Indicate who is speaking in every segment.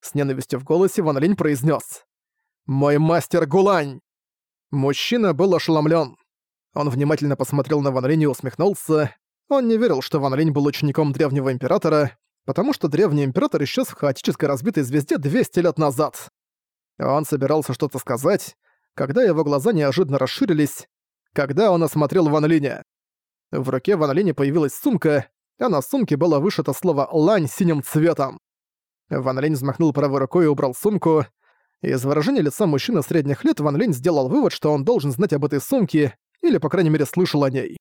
Speaker 1: С ненавистью в голосе Ван Линь произнес: «Мой мастер Гулань!» Мужчина был ошеломлен. Он внимательно посмотрел на Ван Линь и усмехнулся. Он не верил, что Ван Линь был учеником Древнего Императора, потому что Древний Император исчез в хаотической разбитой звезде 200 лет назад. Он собирался что-то сказать, когда его глаза неожиданно расширились, когда он осмотрел Ван Линя. В руке Ван Линя появилась сумка, а на сумке было вышито слово «лань» синим цветом. Ван Линь взмахнул правой рукой и убрал сумку. Из выражения лица мужчины средних лет Ван Линь сделал вывод, что он должен знать об этой сумке, или, по крайней мере, слышал о ней.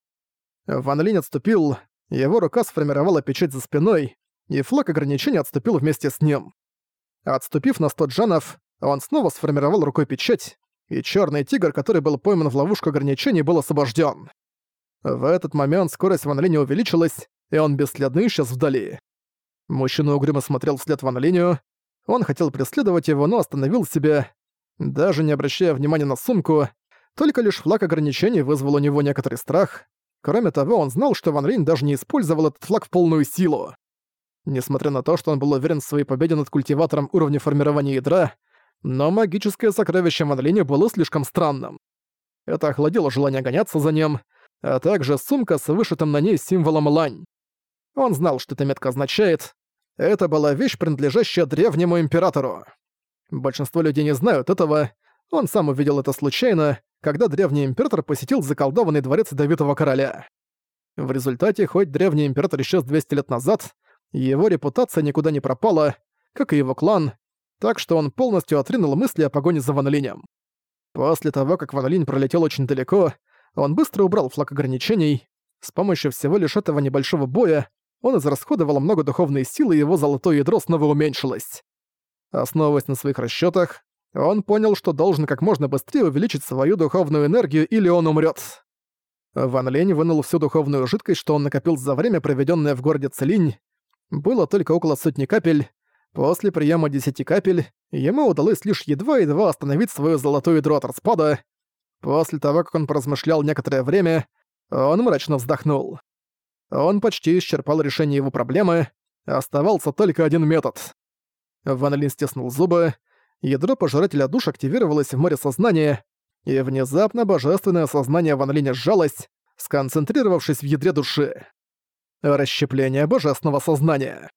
Speaker 1: Ван Линь отступил, его рука сформировала печать за спиной, и флаг ограничения отступил вместе с ним. Отступив на сто джанов, он снова сформировал рукой печать, и черный тигр, который был пойман в ловушку ограничений, был освобожден. В этот момент скорость Ван Линя увеличилась, и он бесследно исчез вдали. Мужчина угрюмо смотрел вслед Ван Линю. Он хотел преследовать его, но остановил себя, даже не обращая внимания на сумку. Только лишь флаг ограничений вызвал у него некоторый страх. Кроме того, он знал, что Ван Линь даже не использовал этот флаг в полную силу. Несмотря на то, что он был уверен в своей победе над культиватором уровня формирования ядра, но магическое сокровище Ван Линя было слишком странным. Это охладило желание гоняться за ним, а также сумка с вышитым на ней символом лань. Он знал, что эта метка означает. Это была вещь, принадлежащая древнему императору. Большинство людей не знают этого. Он сам увидел это случайно, когда древний император посетил заколдованный дворец Давидова короля. В результате, хоть древний император исчез 200 лет назад, его репутация никуда не пропала, как и его клан, так что он полностью отринул мысли о погоне за Ван. После того, как Ван пролетел очень далеко, он быстро убрал флаг ограничений. С помощью всего лишь этого небольшого боя он израсходовал много духовной силы, и его золотое ядро снова уменьшилось. Основываясь на своих расчетах, он понял, что должен как можно быстрее увеличить свою духовную энергию, или он умрет. Ван Лень вынул всю духовную жидкость, что он накопил за время, проведенное в городе Целинь. Было только около сотни капель. После приема десяти капель ему удалось лишь едва-едва остановить свое золотое ядро от распада, После того, как он поразмышлял некоторое время, он мрачно вздохнул. Он почти исчерпал решение его проблемы, оставался только один метод. Ван Лин стиснул зубы, ядро пожирателя душ активировалось в море сознания, и внезапно божественное сознание Ван сжалось, сконцентрировавшись в ядре души. Расщепление божественного сознания.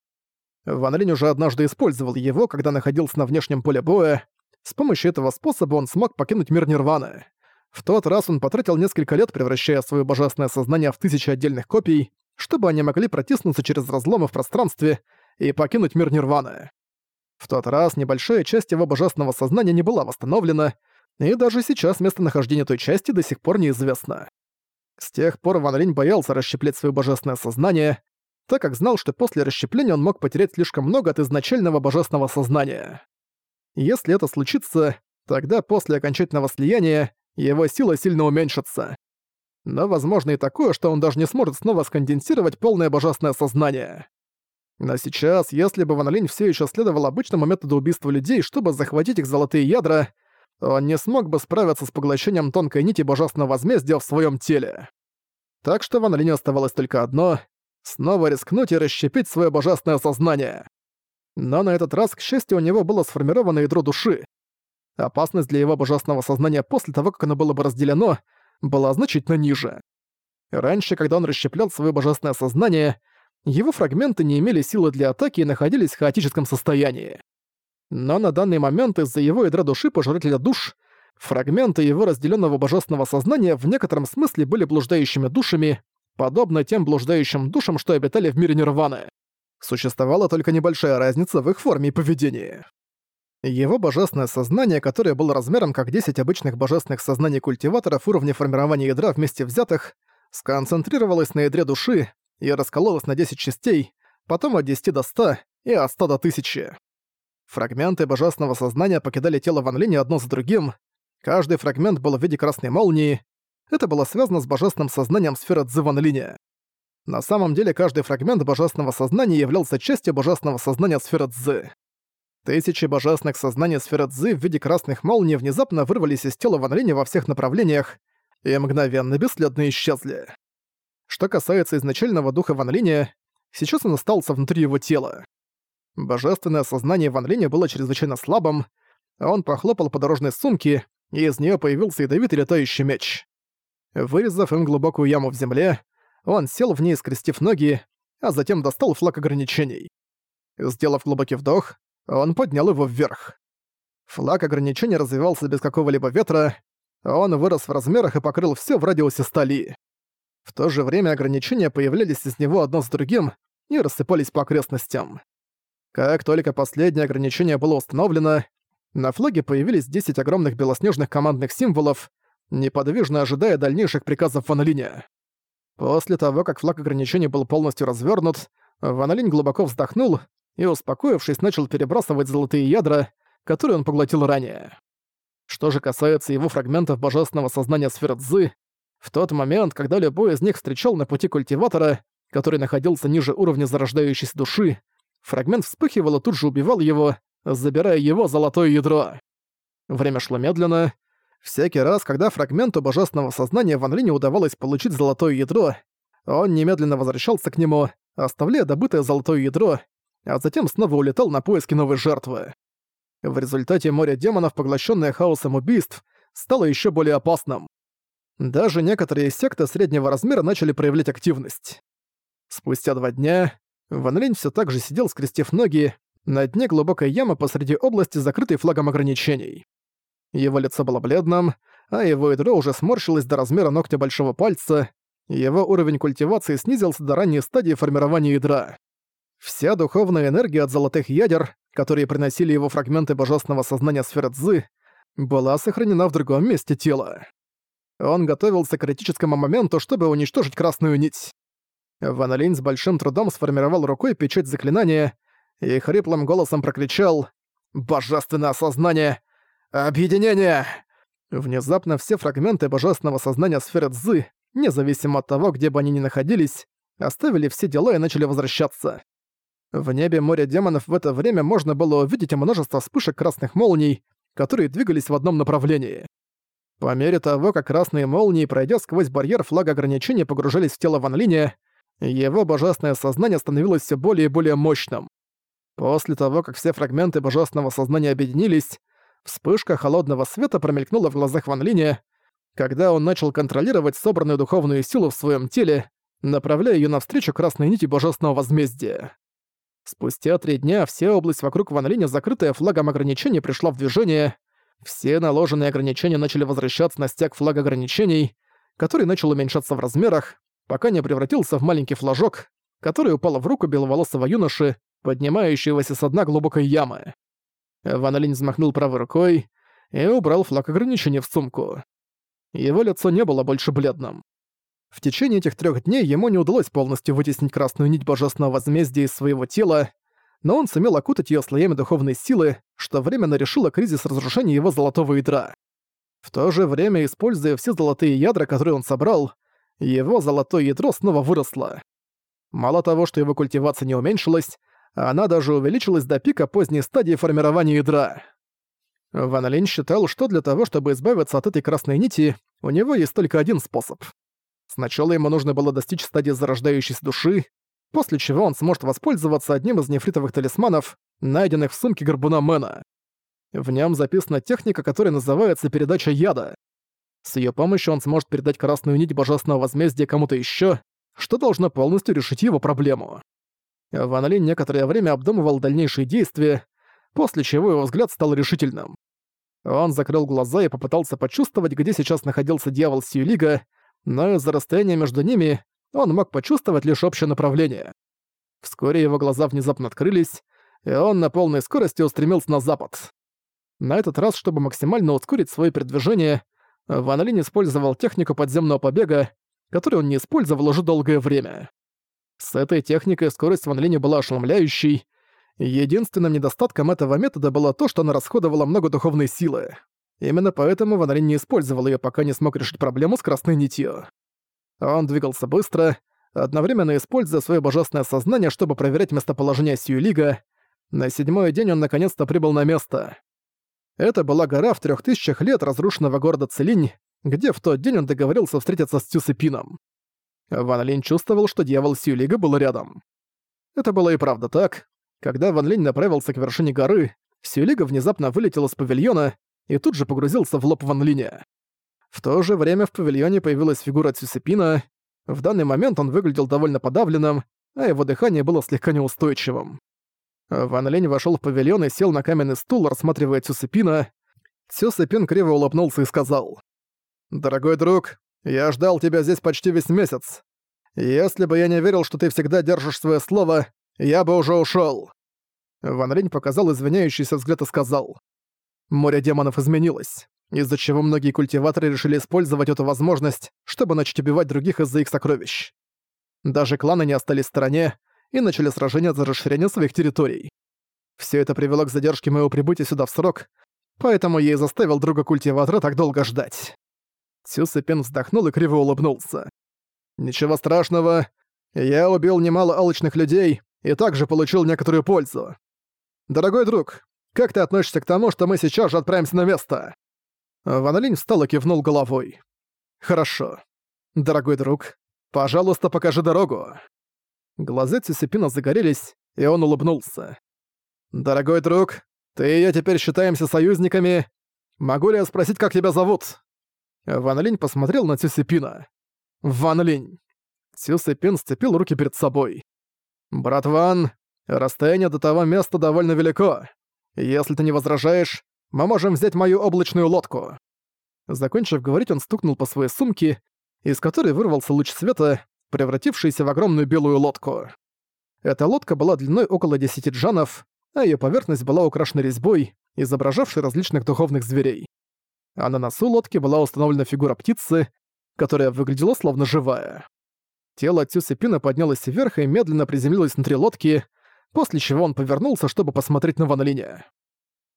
Speaker 1: Ван уже однажды использовал его, когда находился на внешнем поле боя. С помощью этого способа он смог покинуть мир Нирваны. В тот раз он потратил несколько лет, превращая свое божественное сознание в тысячи отдельных копий, чтобы они могли протиснуться через разломы в пространстве и покинуть мир Нирваны. В тот раз небольшая часть его божественного сознания не была восстановлена, и даже сейчас местонахождение той части до сих пор неизвестно. С тех пор Ван Линь боялся расщеплять свое божественное сознание, так как знал, что после расщепления он мог потерять слишком много от изначального божественного сознания. Если это случится, тогда после окончательного слияния его сила сильно уменьшится. Но возможно и такое, что он даже не сможет снова сконденсировать полное божественное сознание. Но сейчас, если бы Ван Линь всё ещё следовал обычному методу убийства людей, чтобы захватить их золотые ядра, он не смог бы справиться с поглощением тонкой нити божественного возмездия в своём теле. Так что Ван Линю оставалось только одно — снова рискнуть и расщепить своё божественное сознание. Но на этот раз, к счастью, у него было сформировано ядро души, опасность для его божественного сознания после того, как оно было бы разделено, была значительно ниже. Раньше, когда он расщеплял свое божественное сознание, его фрагменты не имели силы для атаки и находились в хаотическом состоянии. Но на данный момент из-за его ядра души пожирателя душ фрагменты его разделенного божественного сознания в некотором смысле были блуждающими душами, подобно тем блуждающим душам, что обитали в мире Нирваны. Существовала только небольшая разница в их форме и поведении. Его божественное сознание, которое было размером как 10 обычных божественных сознаний культиваторов уровня формирования ядра вместе взятых, сконцентрировалось на ядре души и раскололось на 10 частей, потом от 10 до 100 и от 100 до 1000. Фрагменты божественного сознания покидали тело Ван Линя одно за другим. Каждый фрагмент был в виде красной молнии. Это было связано с божественным сознанием сферы Цзы Ван Линя. На самом деле каждый фрагмент божественного сознания являлся частью божественного сознания сферы Цзы. Тысячи божественных сознаний сферы Цзы в виде красных молний внезапно вырвались из тела Ван Линя во всех направлениях и мгновенно бесследно исчезли. Что касается изначального духа Ван Линя, сейчас он остался внутри его тела. Божественное сознание Ван Линя было чрезвычайно слабым, он похлопал по дорожной сумке, и из нее появился ядовитый летающий меч. Вырезав им глубокую яму в земле, он сел в ней, скрестив ноги, а затем достал флаг ограничений. Сделав глубокий вдох, он поднял его вверх. Флаг ограничения развивался без какого-либо ветра, он вырос в размерах и покрыл все в радиусе стали. В то же время ограничения появлялись из него одно с другим и рассыпались по окрестностям. Как только последнее ограничение было установлено, на флаге появились 10 огромных белоснежных командных символов, неподвижно ожидая дальнейших приказов Ван. После того, как флаг ограничений был полностью развернут, Ван глубоко вздохнул и, успокоившись, начал перебрасывать золотые ядра, которые он поглотил ранее. Что же касается его фрагментов божественного сознания сферы Цзы, в тот момент, когда любой из них встречал на пути культиватора, который находился ниже уровня зарождающейся души, фрагмент вспыхивал и тут же убивал его, забирая его золотое ядро. Время шло медленно. Всякий раз, когда фрагменту божественного сознания Ван Лине удавалось получить золотое ядро, он немедленно возвращался к нему, оставляя добытое золотое ядро, а затем снова улетал на поиски новой жертвы. В результате море демонов, поглощенное хаосом убийств, стало еще более опасным. Даже некоторые секты среднего размера начали проявлять активность. Спустя два дня Ван Линь всё так же сидел, скрестив ноги, на дне глубокой ямы посреди области, закрытой флагом ограничений. Его лицо было бледным, а его ядро уже сморщилось до размера ногтя большого пальца, его уровень культивации снизился до ранней стадии формирования ядра. Вся духовная энергия от золотых ядер, которые приносили его фрагменты божественного сознания сферы Цзы, была сохранена в другом месте тела. Он готовился к критическому моменту, чтобы уничтожить красную нить. Ван с большим трудом сформировал рукой печать заклинания и хриплым голосом прокричал «Божественное сознание! Объединение!» Внезапно все фрагменты божественного сознания сферы Цзы, независимо от того, где бы они ни находились, оставили все дела и начали возвращаться. В небе моря демонов в это время можно было увидеть множество вспышек красных молний, которые двигались в одном направлении. По мере того, как красные молнии, пройдя сквозь барьер флага ограничения, погружались в тело Ван Линя, его божественное сознание становилось все более и более мощным. После того, как все фрагменты божественного сознания объединились, вспышка холодного света промелькнула в глазах Ван Линя, когда он начал контролировать собранную духовную силу в своем теле, направляя ее навстречу красной нити божественного возмездия. Спустя три дня вся область вокруг Ван Линя, закрытая флагом ограничений, пришла в движение. Все наложенные ограничения начали возвращаться на стяг флага ограничений, который начал уменьшаться в размерах, пока не превратился в маленький флажок, который упал в руку беловолосого юноши, поднимающегося с дна глубокой ямы. Ван Линь взмахнул правой рукой и убрал флаг ограничения в сумку. Его лицо не было больше бледным. В течение этих трех дней ему не удалось полностью вытеснить красную нить божественного возмездия из своего тела, но он сумел окутать ее слоями духовной силы, что временно решило кризис разрушения его золотого ядра. В то же время, используя все золотые ядра, которые он собрал, его золотое ядро снова выросло. Мало того, что его культивация не уменьшилась, она даже увеличилась до пика поздней стадии формирования ядра. Ван Линь считал, что для того, чтобы избавиться от этой красной нити, у него есть только один способ. Сначала ему нужно было достичь стадии зарождающейся души, после чего он сможет воспользоваться одним из нефритовых талисманов, найденных в сумке горбуна Мэна. В нем записана техника, которая называется «передача яда». С ее помощью он сможет передать красную нить божественного возмездия кому-то еще, что должно полностью решить его проблему. Ван Линь некоторое время обдумывал дальнейшие действия, после чего его взгляд стал решительным. Он закрыл глаза и попытался почувствовать, где сейчас находился дьявол Сьюлига, но из-за расстояния между ними он мог почувствовать лишь общее направление. Вскоре его глаза внезапно открылись, и он на полной скорости устремился на запад. На этот раз, чтобы максимально ускорить свое передвижение, Ван Линь использовал технику подземного побега, которую он не использовал уже долгое время. С этой техникой скорость Ван Линя была ошеломляющей. Единственным недостатком этого метода было то, что она расходовала много духовной силы. Именно поэтому Ван Линь не использовал ее, пока не смог решить проблему с красной нитью. Он двигался быстро, одновременно используя свое божественное сознание, чтобы проверять местоположение Сьюлига. На седьмой день он наконец-то прибыл на место. Это была гора в трех тысячах лет разрушенного города Целинь, где в тот день он договорился встретиться с Цюсепином. Ван Линь чувствовал, что дьявол Сьюлига был рядом. Это было и правда так. Когда Ван Линь направился к вершине горы, Сюлига внезапно вылетел из павильона и тут же погрузился в лоб Ван Линя. В то же время в павильоне появилась фигура Цюсепина. В данный момент он выглядел довольно подавленным, а его дыхание было слегка неустойчивым. Ван Линь вошел в павильон и сел на каменный стул, рассматривая Цюсепина. Цюсепин криво улыбнулся и сказал. «Дорогой друг, я ждал тебя здесь почти весь месяц. Если бы я не верил, что ты всегда держишь свое слово, я бы уже ушел. Ван Линь показал извиняющийся взгляд и сказал. «Море демонов изменилось, из-за чего многие культиваторы решили использовать эту возможность, чтобы начать убивать других из-за их сокровищ. Даже кланы не остались в стороне и начали сражения за расширение своих территорий. Все это привело к задержке моего прибытия сюда в срок, поэтому я и заставил друга культиватора так долго ждать». Цю Сыпин вздохнул и криво улыбнулся. «Ничего страшного. Я убил немало алчных людей и также получил некоторую пользу. Дорогой друг, как ты относишься к тому, что мы сейчас же отправимся на место?» Ван встал и кивнул головой. «Хорошо. Дорогой друг, пожалуйста, покажи дорогу». Глаза Цюсипина загорелись, и он улыбнулся. «Дорогой друг, ты и я теперь считаемся союзниками. Могу ли я спросить, как тебя зовут?» Ван посмотрел на Цюсипина. «Ван Линь». Цюсипин сцепил руки перед собой. «Брат Ван, расстояние до того места довольно велико. Если ты не возражаешь, мы можем взять мою облачную лодку». Закончив говорить, он стукнул по своей сумке, из которой вырвался луч света, превратившийся в огромную белую лодку. Эта лодка была длиной около 10 джанов, а ее поверхность была украшена резьбой, изображавшей различных духовных зверей. А на носу лодки была установлена фигура птицы, которая выглядела словно живая. Тело Цюсепина поднялось вверх и медленно приземлилось внутри лодки, после чего он повернулся, чтобы посмотреть на Ван Линя.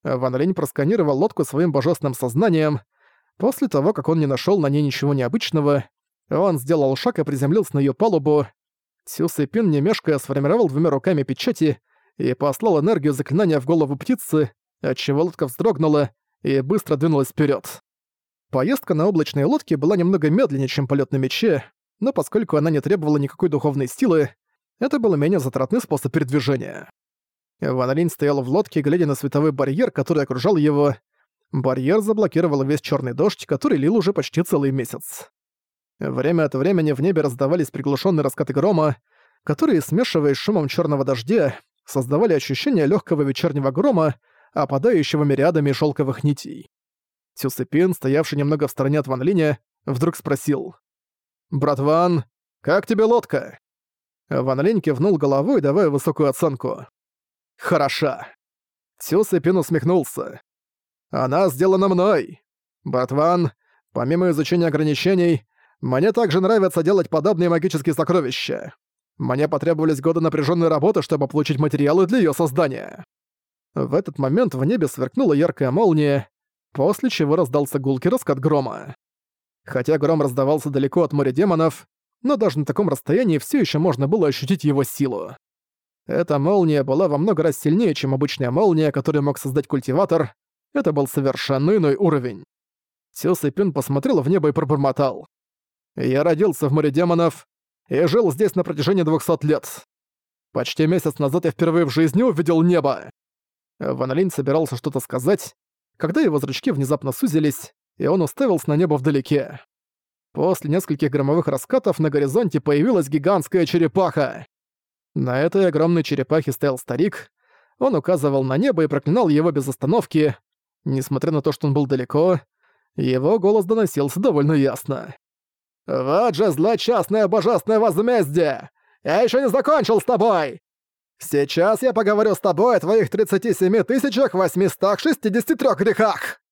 Speaker 1: Ван Линь просканировал лодку своим божественным сознанием. После того, как он не нашел на ней ничего необычного, он сделал шаг и приземлился на ее палубу. Цюсепин, не мешкая, сформировал двумя руками печати и послал энергию заклинания в голову птицы, отчего лодка вздрогнула и быстро двинулась вперед. Поездка на облачной лодке была немного медленнее, чем полет на мече, но поскольку она не требовала никакой духовной силы, это был менее затратный способ передвижения. Ван Линь стоял в лодке, глядя на световой барьер, который окружал его. Барьер заблокировал весь черный дождь, который лил уже почти целый месяц. Время от времени в небе раздавались приглушенные раскаты грома, которые, смешиваясь с шумом черного дождя, создавали ощущение легкого вечернего грома, опадающего мириадами шелковых нитей. Цюсепин, стоявший немного в стороне от Ван Линя, вдруг спросил. «Брат Ван, как тебе лодка?» Ван Линь кивнул головой, давая высокую оценку. «Хороша». Цюсепин усмехнулся. «Она сделана мной. Брат Ван, помимо изучения ограничений, мне также нравится делать подобные магические сокровища. Мне потребовались годы напряженной работы, чтобы получить материалы для ее создания». В этот момент в небе сверкнула яркая молния, после чего раздался гулкий раскат грома. Хотя гром раздавался далеко от моря демонов, но даже на таком расстоянии все еще можно было ощутить его силу. Эта молния была во много раз сильнее, чем обычная молния, которую мог создать культиватор. Это был совершенно иной уровень. Сил Сэпин посмотрел в небо и пробормотал. «Я родился в море демонов и жил здесь на протяжении двухсот лет. Почти месяц назад я впервые в жизни увидел небо». Ван собирался что-то сказать, когда его зрачки внезапно сузились, и он уставился на небо вдалеке. После нескольких громовых раскатов на горизонте появилась гигантская черепаха. На этой огромной черепахе стоял старик. Он указывал на небо и проклинал его без остановки. Несмотря на то, что он был далеко, его голос доносился довольно ясно. «Вот же злочастное божественное возмездие! Я еще не закончил с тобой! Сейчас я поговорю с тобой о твоих 37 863 грехах!»